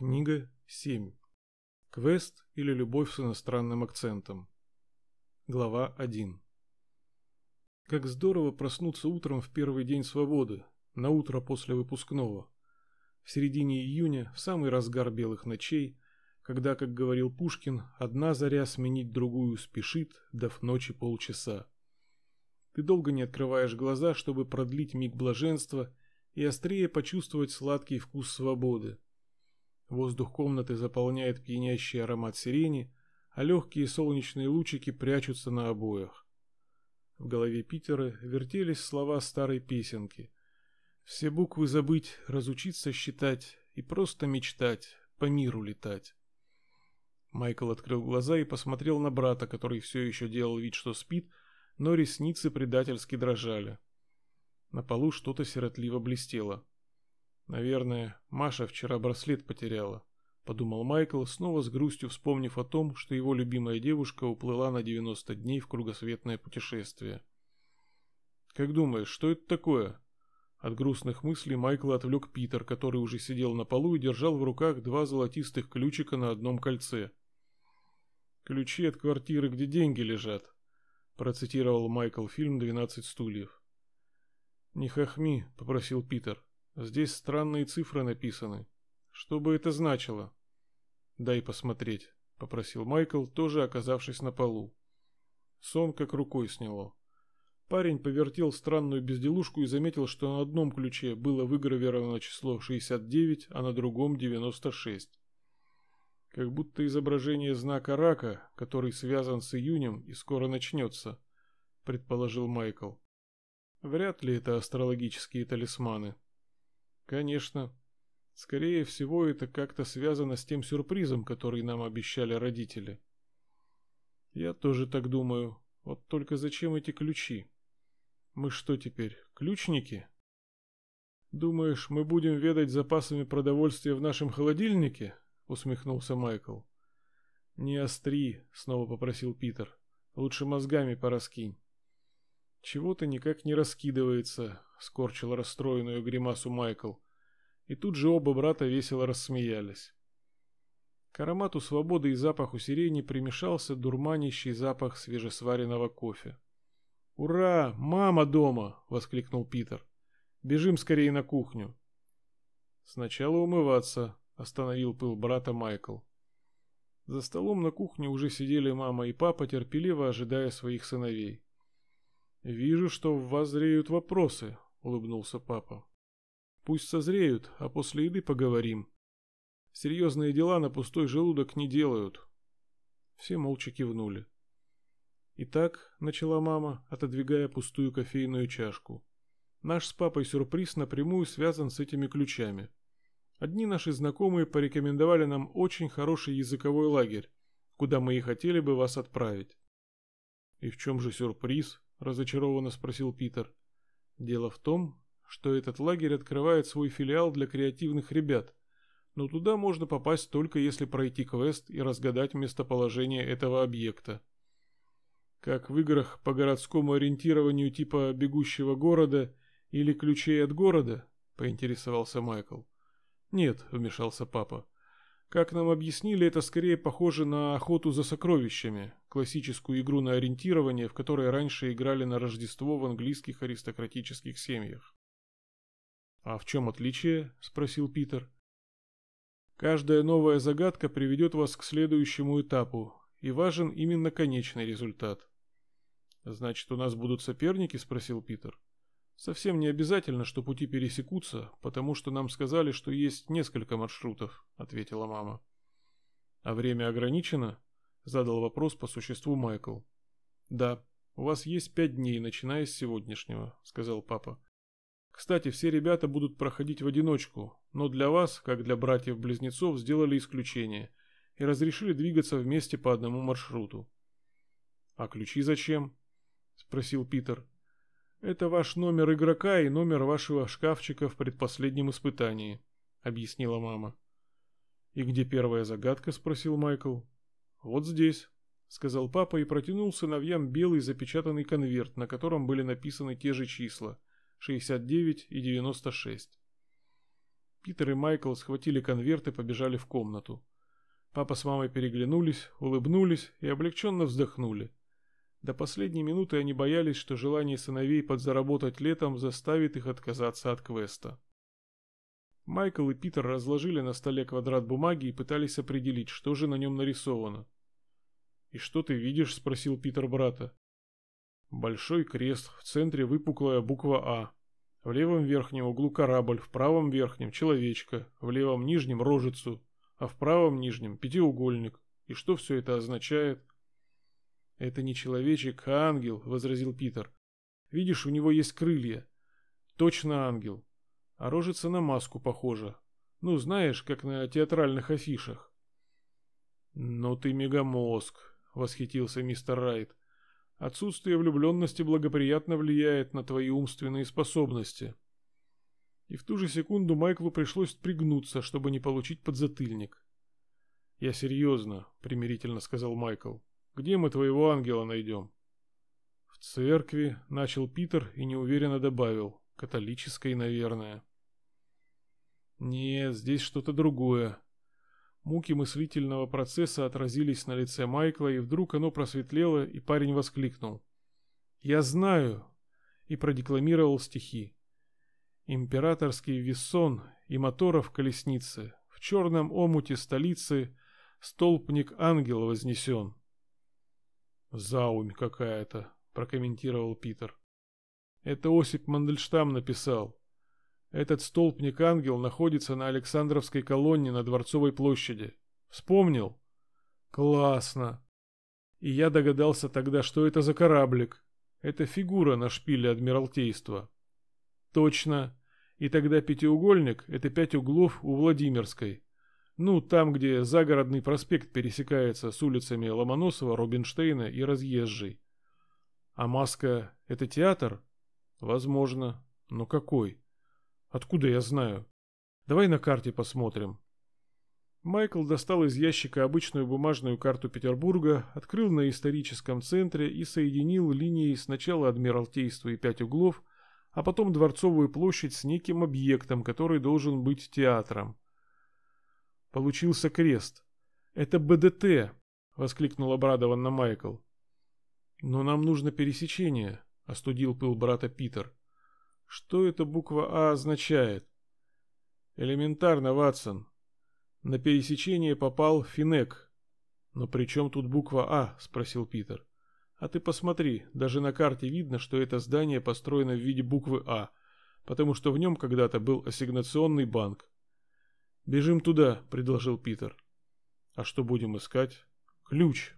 Книга 7. Квест или любовь с иностранным акцентом. Глава 1. Как здорово проснуться утром в первый день свободы, на утро после выпускного. В середине июня, в самый разгар белых ночей, когда, как говорил Пушкин, одна заря сменить другую спешит, дав ночи полчаса. Ты долго не открываешь глаза, чтобы продлить миг блаженства и острее почувствовать сладкий вкус свободы. Воздух комнаты заполняет пьянящий аромат сирени, а легкие солнечные лучики прячутся на обоях. В голове Питера вертелись слова старой песенки. Все буквы забыть, разучиться считать и просто мечтать, по миру летать. Майкл открыл глаза и посмотрел на брата, который все еще делал вид, что спит, но ресницы предательски дрожали. На полу что-то сиротливо блестело. Наверное, Маша вчера браслет потеряла, подумал Майкл, снова с грустью вспомнив о том, что его любимая девушка уплыла на 90 дней в кругосветное путешествие. Как думаешь, что это такое? От грустных мыслей Майкла отвлек Питер, который уже сидел на полу и держал в руках два золотистых ключика на одном кольце. Ключи от квартиры, где деньги лежат, процитировал Майкл фильм «12 стульев». «Не хохми», — попросил Питер. Здесь странные цифры написаны. Что бы это значило? Дай посмотреть, попросил Майкл, тоже оказавшись на полу. Сон как рукой сняло. Парень повертел странную безделушку и заметил, что на одном ключе было выгравировано число 69, а на другом 96. Как будто изображение знака рака, который связан с июнем и скоро начнется, предположил Майкл. Вряд ли это астрологические талисманы. Конечно. Скорее всего, это как-то связано с тем сюрпризом, который нам обещали родители. Я тоже так думаю. Вот только зачем эти ключи? Мы что теперь, ключники? Думаешь, мы будем ведать запасами продовольствия в нашем холодильнике? усмехнулся Майкл. Не остри, снова попросил Питер. Лучше мозгами пораскинь. Чего-то никак не раскидывается, скорчил расстроенную гримасу Майкл. И тут же оба брата весело рассмеялись. К аромату свободы и запаху сирени примешался дурманящий запах свежесваренного кофе. «Ура! Мама дома!» — воскликнул Питер. «Бежим скорее на кухню!» «Сначала умываться», — остановил пыл брата Майкл. За столом на кухне уже сидели мама и папа, терпеливо ожидая своих сыновей. «Вижу, что в вас зреют вопросы», — улыбнулся папа. «Пусть созреют, а после еды поговорим. Серьезные дела на пустой желудок не делают». Все молча кивнули. «Итак», — начала мама, отодвигая пустую кофейную чашку, «наш с папой сюрприз напрямую связан с этими ключами. Одни наши знакомые порекомендовали нам очень хороший языковой лагерь, куда мы и хотели бы вас отправить». «И в чем же сюрприз?» Разочарованно спросил Питер. Дело в том, что этот лагерь открывает свой филиал для креативных ребят, но туда можно попасть только если пройти квест и разгадать местоположение этого объекта. Как в играх по городскому ориентированию типа «Бегущего города» или «Ключей от города», поинтересовался Майкл. «Нет», — вмешался папа. Как нам объяснили, это скорее похоже на охоту за сокровищами, классическую игру на ориентирование, в которой раньше играли на Рождество в английских аристократических семьях. «А в чем отличие?» – спросил Питер. «Каждая новая загадка приведет вас к следующему этапу, и важен именно конечный результат». «Значит, у нас будут соперники?» – спросил Питер. Совсем не обязательно, что пути пересекутся, потому что нам сказали, что есть несколько маршрутов, ответила мама. А время ограничено? задал вопрос по существу Майкл. Да, у вас есть пять дней, начиная с сегодняшнего, сказал папа. Кстати, все ребята будут проходить в одиночку, но для вас, как для братьев-близнецов, сделали исключение и разрешили двигаться вместе по одному маршруту. А ключи зачем? спросил Питер. Это ваш номер игрока и номер вашего шкафчика в предпоследнем испытании, объяснила мама. И где первая загадка, спросил Майкл. Вот здесь, сказал папа и протянул сыновьям белый запечатанный конверт, на котором были написаны те же числа: 69 и 96. Питер и Майкл схватили конверт и побежали в комнату. Папа с мамой переглянулись, улыбнулись и облегченно вздохнули. До последней минуты они боялись, что желание сыновей подзаработать летом заставит их отказаться от квеста. Майкл и Питер разложили на столе квадрат бумаги и пытались определить, что же на нем нарисовано. «И что ты видишь?» – спросил Питер брата. Большой крест, в центре выпуклая буква «А». В левом верхнем углу корабль, в правом верхнем человечка, в левом нижнем рожицу, а в правом нижнем пятиугольник. И что все это означает? Это не человечек, а ангел, возразил Питер. Видишь, у него есть крылья. Точно ангел. А рожица на маску похожа. Ну, знаешь, как на театральных афишах. «Ну ты мегамозг», — восхитился мистер Райт. «Отсутствие влюбленности благоприятно влияет на твои умственные способности». И в ту же секунду Майклу пришлось пригнуться, чтобы не получить подзатыльник. «Я серьезно», — примирительно сказал Майкл. «Где мы твоего ангела найдем?» «В церкви», — начал Питер и неуверенно добавил. «Католической, наверное». Нет, здесь что-то другое. Муки мыслительного процесса отразились на лице Майкла, и вдруг оно просветлело, и парень воскликнул. «Я знаю!» и продекламировал стихи. Императорский вессон и моторов колесницы, в черном омуте столицы столпник ангел вознесен. «Заумь какая-то», — прокомментировал Питер. «Это Осип Мандельштам написал. Этот столбник-ангел находится на Александровской колонне на Дворцовой площади. Вспомнил? Классно. И я догадался тогда, что это за кораблик. Это фигура на шпиле Адмиралтейства. Точно. И тогда пятиугольник — это пять углов у Владимирской. Ну, там, где загородный проспект пересекается с улицами Ломоносова, Рубинштейна и Разъезжей. А маска — это театр? Возможно. Но какой? Откуда я знаю? Давай на карте посмотрим. Майкл достал из ящика обычную бумажную карту Петербурга, открыл на историческом центре и соединил линией сначала Адмиралтейство и пять углов, а потом Дворцовую площадь с неким объектом, который должен быть театром. Получился крест. «Это БДТ!» — воскликнул обрадованно Майкл. «Но нам нужно пересечение», — остудил пыл брата Питер. Что эта буква А означает? Элементарно, Ватсон. На пересечение попал Финек. Но при чем тут буква А? Спросил Питер. А ты посмотри, даже на карте видно, что это здание построено в виде буквы А, потому что в нем когда-то был ассигнационный банк. «Бежим туда», — предложил Питер. «А что будем искать?» «Ключ»,